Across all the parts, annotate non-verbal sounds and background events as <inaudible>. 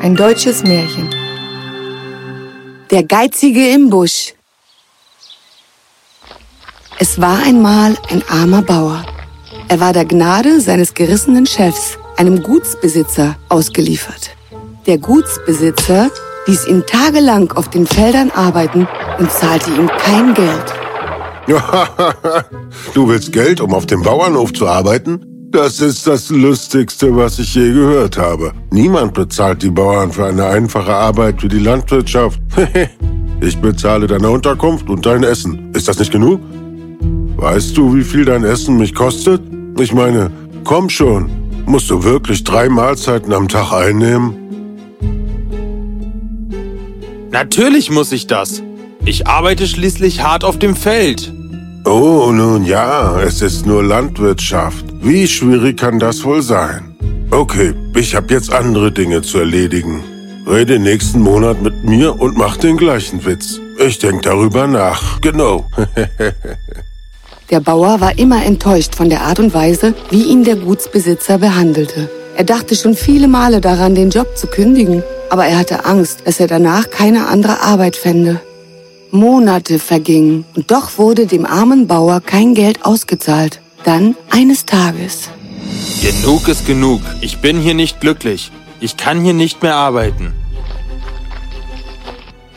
Ein deutsches Märchen. Der Geizige im Busch. Es war einmal ein armer Bauer. Er war der Gnade seines gerissenen Chefs, einem Gutsbesitzer, ausgeliefert. Der Gutsbesitzer ließ ihn tagelang auf den Feldern arbeiten und zahlte ihm kein Geld. <laughs> du willst Geld, um auf dem Bauernhof zu arbeiten? Das ist das Lustigste, was ich je gehört habe. Niemand bezahlt die Bauern für eine einfache Arbeit wie die Landwirtschaft. <laughs> ich bezahle deine Unterkunft und dein Essen. Ist das nicht genug? Weißt du, wie viel dein Essen mich kostet? Ich meine, komm schon. Musst du wirklich drei Mahlzeiten am Tag einnehmen? Natürlich muss ich das. Ich arbeite schließlich hart auf dem Feld. Oh, nun ja, es ist nur Landwirtschaft. Wie schwierig kann das wohl sein? Okay, ich habe jetzt andere Dinge zu erledigen. Rede nächsten Monat mit mir und mach den gleichen Witz. Ich denke darüber nach. Genau. <laughs> der Bauer war immer enttäuscht von der Art und Weise, wie ihn der Gutsbesitzer behandelte. Er dachte schon viele Male daran, den Job zu kündigen, aber er hatte Angst, dass er danach keine andere Arbeit fände. Monate vergingen und doch wurde dem armen Bauer kein Geld ausgezahlt. Dann eines Tages. Genug ist genug. Ich bin hier nicht glücklich. Ich kann hier nicht mehr arbeiten.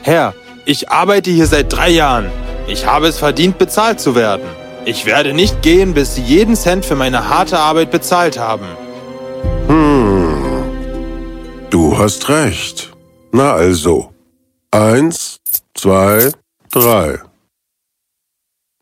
Herr, ich arbeite hier seit drei Jahren. Ich habe es verdient, bezahlt zu werden. Ich werde nicht gehen, bis Sie jeden Cent für meine harte Arbeit bezahlt haben. Hm. Du hast recht. Na also. Eins, zwei, drei.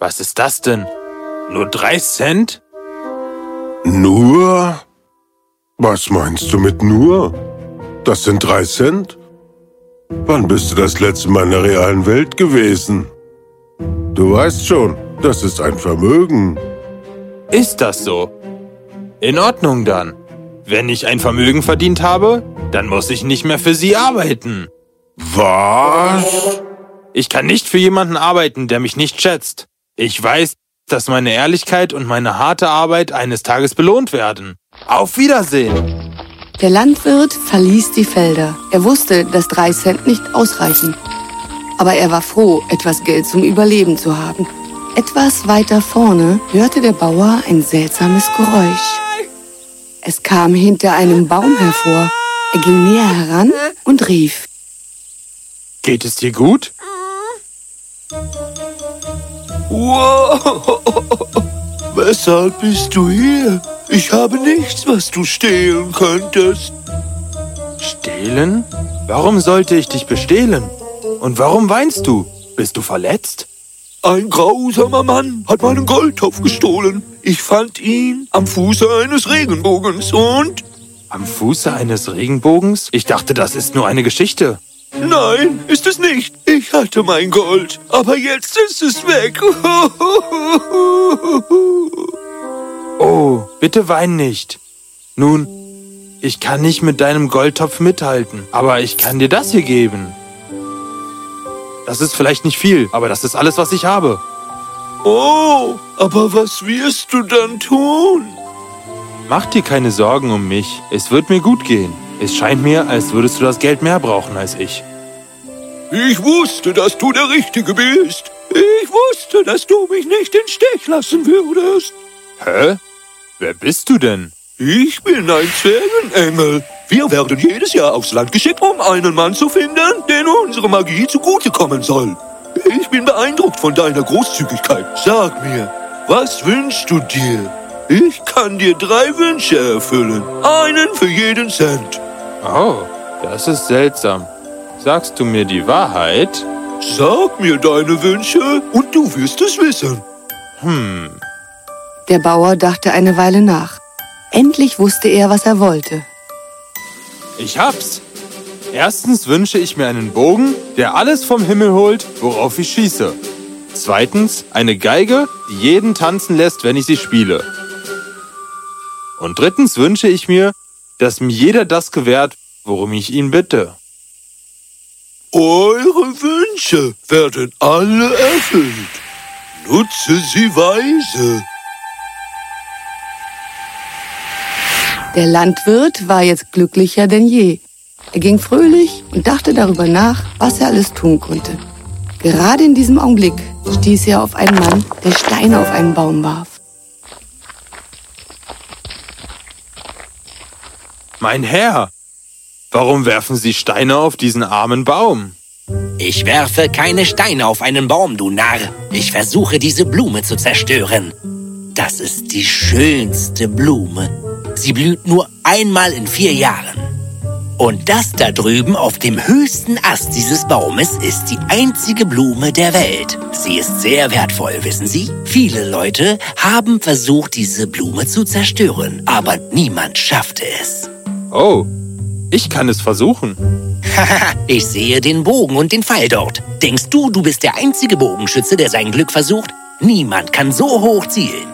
Was ist das denn? Nur drei Cent? Nur? Was meinst du mit nur? Das sind drei Cent? Wann bist du das letzte Mal in der realen Welt gewesen? Du weißt schon, das ist ein Vermögen. Ist das so? In Ordnung dann. Wenn ich ein Vermögen verdient habe, dann muss ich nicht mehr für Sie arbeiten. Was? Ich kann nicht für jemanden arbeiten, der mich nicht schätzt. Ich weiß, dass meine Ehrlichkeit und meine harte Arbeit eines Tages belohnt werden. Auf Wiedersehen! Der Landwirt verließ die Felder. Er wusste, dass drei Cent nicht ausreichen. Aber er war froh, etwas Geld zum Überleben zu haben. Etwas weiter vorne hörte der Bauer ein seltsames Geräusch. Es kam hinter einem Baum hervor. Er ging näher heran und rief. Geht es dir gut? Wow! <laughs> Weshalb bist du hier? Ich habe nichts, was du stehlen könntest. Stehlen? Warum sollte ich dich bestehlen? Und warum weinst du? Bist du verletzt? Ein grausamer Mann hat meinen Goldtopf gestohlen. Ich fand ihn am Fuße eines Regenbogens und... Am Fuße eines Regenbogens? Ich dachte, das ist nur eine Geschichte. Nein, ist es nicht. Ich hatte mein Gold, aber jetzt ist es weg. <laughs> oh, bitte wein nicht. Nun, ich kann nicht mit deinem Goldtopf mithalten, aber ich kann dir das hier geben. Das ist vielleicht nicht viel, aber das ist alles, was ich habe. Oh, aber was wirst du dann tun? Mach dir keine Sorgen um mich. Es wird mir gut gehen. Es scheint mir, als würdest du das Geld mehr brauchen als ich. Ich wusste, dass du der Richtige bist. Ich wusste, dass du mich nicht in Stich lassen würdest. Hä? Wer bist du denn? Ich bin ein Zwergenengel. Wir werden jedes Jahr aufs Land geschickt, um einen Mann zu finden, den unsere Magie zugutekommen soll. Ich bin beeindruckt von deiner Großzügigkeit. Sag mir, was wünschst du dir? Ich kann dir drei Wünsche erfüllen. Einen für jeden Cent. Oh, das ist seltsam. Sagst du mir die Wahrheit? Sag mir deine Wünsche und du wirst es wissen. Hm. Der Bauer dachte eine Weile nach. Endlich wusste er, was er wollte. Ich hab's. Erstens wünsche ich mir einen Bogen, der alles vom Himmel holt, worauf ich schieße. Zweitens eine Geige, die jeden tanzen lässt, wenn ich sie spiele. Und drittens wünsche ich mir, dass mir jeder das gewährt, worum ich ihn bitte. Eure Wünsche werden alle erfüllt. Nutze sie weise. Der Landwirt war jetzt glücklicher denn je. Er ging fröhlich und dachte darüber nach, was er alles tun konnte. Gerade in diesem Augenblick stieß er auf einen Mann, der Steine auf einen Baum warf. Mein Herr, warum werfen Sie Steine auf diesen armen Baum? Ich werfe keine Steine auf einen Baum, du Narr. Ich versuche, diese Blume zu zerstören. Das ist die schönste Blume. Sie blüht nur einmal in vier Jahren. Und das da drüben auf dem höchsten Ast dieses Baumes ist die einzige Blume der Welt. Sie ist sehr wertvoll, wissen Sie? Viele Leute haben versucht, diese Blume zu zerstören, aber niemand schaffte es. Oh, ich kann es versuchen. Haha, <laughs> ich sehe den Bogen und den Pfeil dort. Denkst du, du bist der einzige Bogenschütze, der sein Glück versucht? Niemand kann so hoch zielen.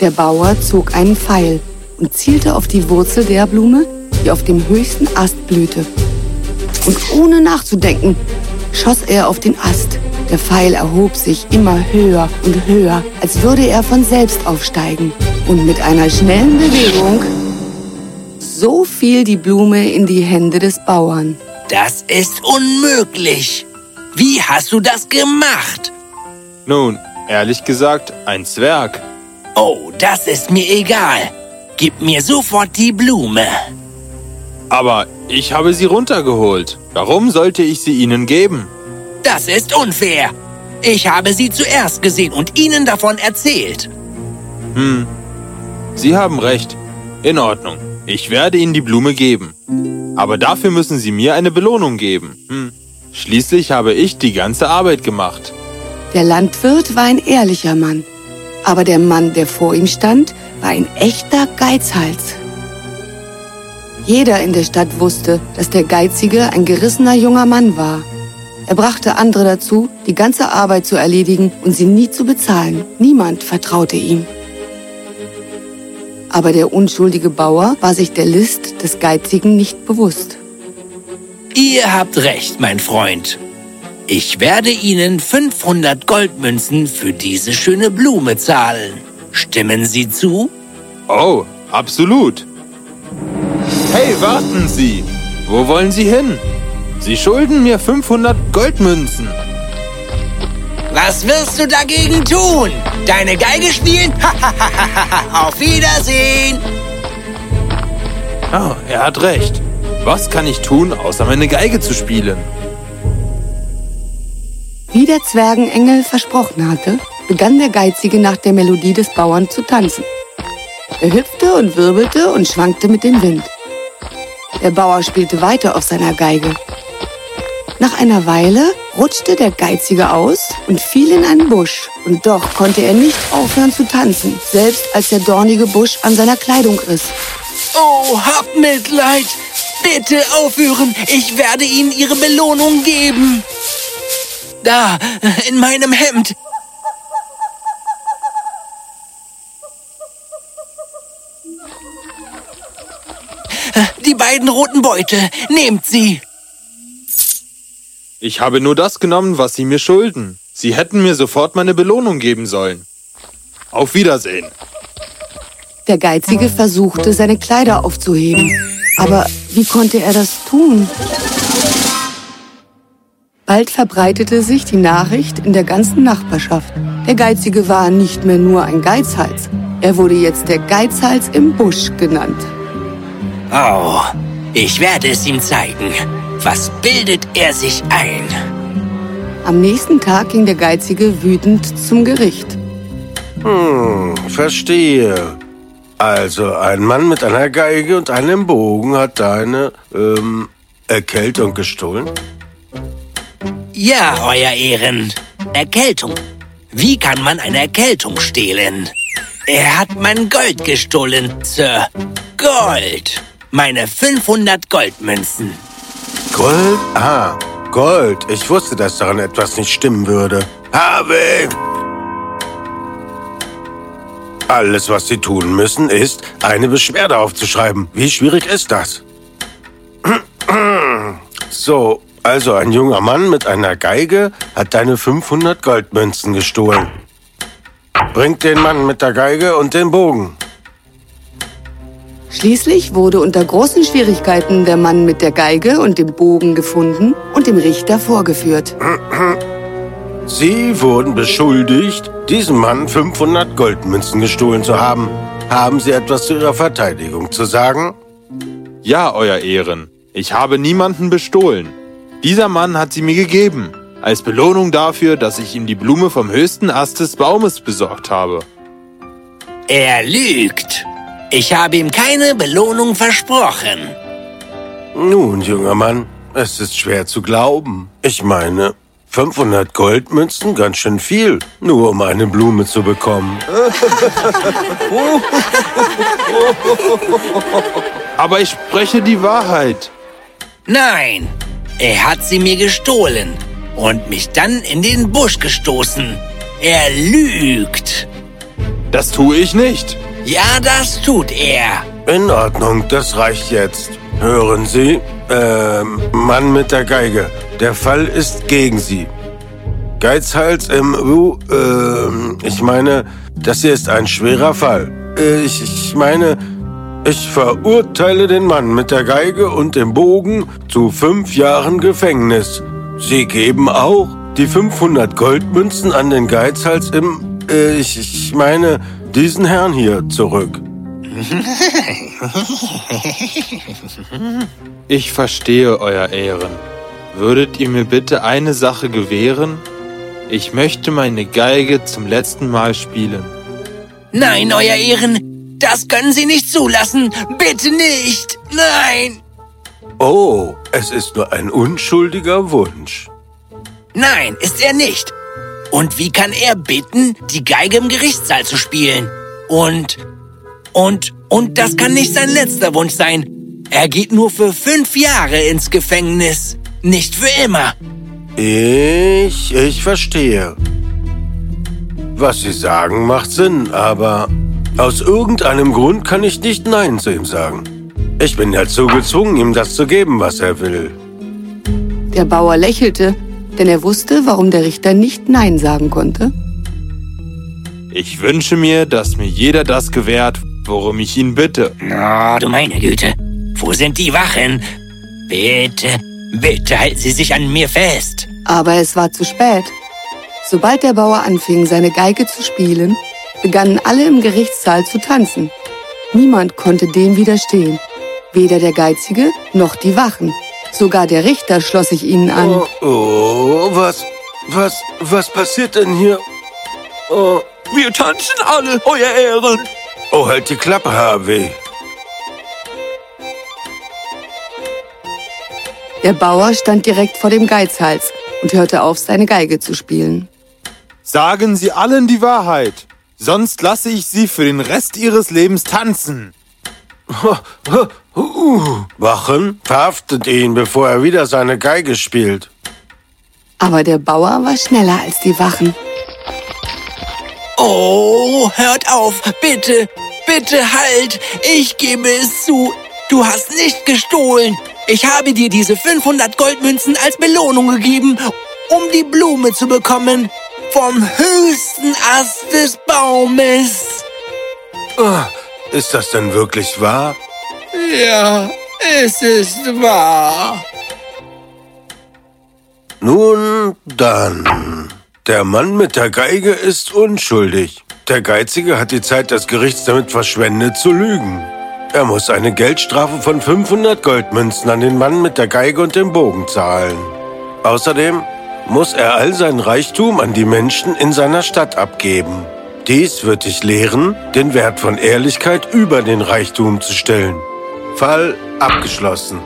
Der Bauer zog einen Pfeil und zielte auf die Wurzel der Blume, die auf dem höchsten Ast blühte. Und ohne nachzudenken, schoss er auf den Ast. Der Pfeil erhob sich immer höher und höher, als würde er von selbst aufsteigen. Und mit einer schnellen Bewegung so fiel die Blume in die Hände des Bauern. Das ist unmöglich. Wie hast du das gemacht? Nun, ehrlich gesagt, ein Zwerg. Oh, das ist mir egal. Gib mir sofort die Blume. Aber ich habe sie runtergeholt. Warum sollte ich sie Ihnen geben? Das ist unfair. Ich habe sie zuerst gesehen und Ihnen davon erzählt. Hm, Sie haben recht. In Ordnung. Ich werde Ihnen die Blume geben. Aber dafür müssen Sie mir eine Belohnung geben. Hm. Schließlich habe ich die ganze Arbeit gemacht. Der Landwirt war ein ehrlicher Mann. Aber der Mann, der vor ihm stand, war ein echter Geizhals. Jeder in der Stadt wusste, dass der Geizige ein gerissener junger Mann war. Er brachte andere dazu, die ganze Arbeit zu erledigen und sie nie zu bezahlen. Niemand vertraute ihm. Aber der unschuldige Bauer war sich der List des Geizigen nicht bewusst. Ihr habt recht, mein Freund. Ich werde Ihnen 500 Goldmünzen für diese schöne Blume zahlen. Stimmen Sie zu? Oh, absolut. Hey, warten Sie! Wo wollen Sie hin? Sie schulden mir 500 Goldmünzen. Was wirst du dagegen tun? Deine Geige spielen? <laughs> Auf Wiedersehen! Ah, er hat recht. Was kann ich tun, außer meine Geige zu spielen? Wie der Zwergenengel versprochen hatte, begann der Geizige nach der Melodie des Bauern zu tanzen. Er hüpfte und wirbelte und schwankte mit dem Wind. Der Bauer spielte weiter auf seiner Geige. Nach einer Weile rutschte der Geizige aus und fiel in einen Busch. Und doch konnte er nicht aufhören zu tanzen, selbst als der dornige Busch an seiner Kleidung riss. Oh, habt Mitleid! Bitte aufhören! Ich werde Ihnen Ihre Belohnung geben! Da, in meinem Hemd! Die beiden roten Beute, nehmt sie! Ich habe nur das genommen, was Sie mir schulden. Sie hätten mir sofort meine Belohnung geben sollen. Auf Wiedersehen. Der Geizige versuchte, seine Kleider aufzuheben. Aber wie konnte er das tun? Bald verbreitete sich die Nachricht in der ganzen Nachbarschaft. Der Geizige war nicht mehr nur ein Geizhals. Er wurde jetzt der Geizhals im Busch genannt. Oh, ich werde es ihm zeigen. Was bildet er sich ein? Am nächsten Tag ging der Geizige wütend zum Gericht. Hm, verstehe. Also, ein Mann mit einer Geige und einem Bogen hat deine, ähm, Erkältung gestohlen? Ja, Euer Ehren. Erkältung. Wie kann man eine Erkältung stehlen? Er hat mein Gold gestohlen, Sir. Gold. Meine 500 Goldmünzen. Gold? Ah, Gold. Ich wusste, dass daran etwas nicht stimmen würde. Habe! Alles, was Sie tun müssen, ist, eine Beschwerde aufzuschreiben. Wie schwierig ist das? <clears throat> So, also ein junger Mann mit einer Geige hat deine 500 Goldmünzen gestohlen. Bringt den Mann mit der Geige und den Bogen. Schließlich wurde unter großen Schwierigkeiten der Mann mit der Geige und dem Bogen gefunden und dem Richter vorgeführt. Sie wurden beschuldigt, diesem Mann 500 Goldmünzen gestohlen zu haben. Haben Sie etwas zu Ihrer Verteidigung zu sagen? Ja, Euer Ehren. Ich habe niemanden bestohlen. Dieser Mann hat sie mir gegeben. Als Belohnung dafür, dass ich ihm die Blume vom höchsten Ast des Baumes besorgt habe. Er lügt. Ich habe ihm keine Belohnung versprochen. Nun, junger Mann, es ist schwer zu glauben. Ich meine, 500 Goldmünzen, ganz schön viel, nur um eine Blume zu bekommen. <laughs> Aber ich spreche die Wahrheit. Nein, er hat sie mir gestohlen und mich dann in den Busch gestoßen. Er lügt. Das tue ich nicht. Ja, das tut er. In Ordnung, das reicht jetzt. Hören Sie, ähm, Mann mit der Geige, der Fall ist gegen Sie. Geizhals im U, ähm, ich meine, das hier ist ein schwerer Fall. Äh, Ich, ich meine, ich verurteile den Mann mit der Geige und dem Bogen zu fünf Jahren Gefängnis. Sie geben auch die 500 Goldmünzen an den Geizhals im, äh, ich, ich meine, diesen Herrn hier zurück. <laughs> Ich verstehe, Euer Ehren. Würdet ihr mir bitte eine Sache gewähren? Ich möchte meine Geige zum letzten Mal spielen. Nein, Euer Ehren, das können Sie nicht zulassen. Bitte nicht. Nein. Oh, es ist nur ein unschuldiger Wunsch. Nein, ist er nicht. Und wie kann er bitten, die Geige im Gerichtssaal zu spielen? Und, und, und das kann nicht sein letzter Wunsch sein. Er geht nur für fünf Jahre ins Gefängnis. Nicht für immer. Ich, ich verstehe. Was Sie sagen, macht Sinn, aber aus irgendeinem Grund kann ich nicht Nein zu ihm sagen. Ich bin dazu gezwungen, ihm das zu geben, was er will. Der Bauer lächelte, denn er wusste, warum der Richter nicht Nein sagen konnte. Ich wünsche mir, dass mir jeder das gewährt, worum ich ihn bitte. Oh, du meine Güte. Wo sind die Wachen? Bitte, bitte halten Sie sich an mir fest. Aber es war zu spät. Sobald der Bauer anfing, seine Geige zu spielen, begannen alle im Gerichtssaal zu tanzen. Niemand konnte dem widerstehen. Weder der Geizige noch die Wachen. Sogar der Richter schloss sich ihnen an. Oh, oh, was, was, was passiert denn hier? Oh, Wir tanzen alle, Euer Ehren. oh halt die Klappe, HW. Der Bauer stand direkt vor dem Geizhals und hörte auf, seine Geige zu spielen. Sagen Sie allen die Wahrheit. Sonst lasse ich Sie für den Rest Ihres Lebens tanzen. Wachen, verhaftet ihn, bevor er wieder seine Geige spielt. Aber der Bauer war schneller als die Wachen. Oh, hört auf, bitte, bitte halt. Ich gebe es zu. Du hast nicht gestohlen. Ich habe dir diese 500 Goldmünzen als Belohnung gegeben, um die Blume zu bekommen. Vom höchsten Ast des Baumes. Ah, ist das denn wirklich wahr? Ja, es ist wahr. Nun dann. Der Mann mit der Geige ist unschuldig. Der Geizige hat die Zeit des Gerichts damit verschwendet zu lügen. Er muss eine Geldstrafe von 500 Goldmünzen an den Mann mit der Geige und dem Bogen zahlen. Außerdem muss er all sein Reichtum an die Menschen in seiner Stadt abgeben. Dies wird dich lehren, den Wert von Ehrlichkeit über den Reichtum zu stellen. Fall abgeschlossen.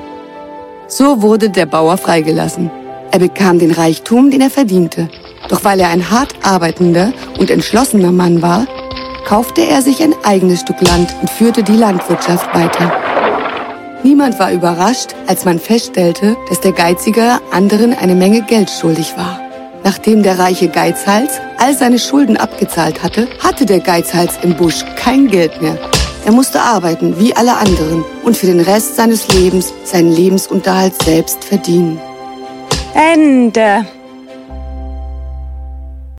So wurde der Bauer freigelassen. Er bekam den Reichtum, den er verdiente. Doch weil er ein hart arbeitender und entschlossener Mann war, kaufte er sich ein eigenes Stück Land und führte die Landwirtschaft weiter. Niemand war überrascht, als man feststellte, dass der Geizige anderen eine Menge Geld schuldig war. Nachdem der reiche Geizhals all seine Schulden abgezahlt hatte, hatte der Geizhals im Busch kein Geld mehr. Er musste arbeiten wie alle anderen und für den Rest seines Lebens seinen Lebensunterhalt selbst verdienen. Ende.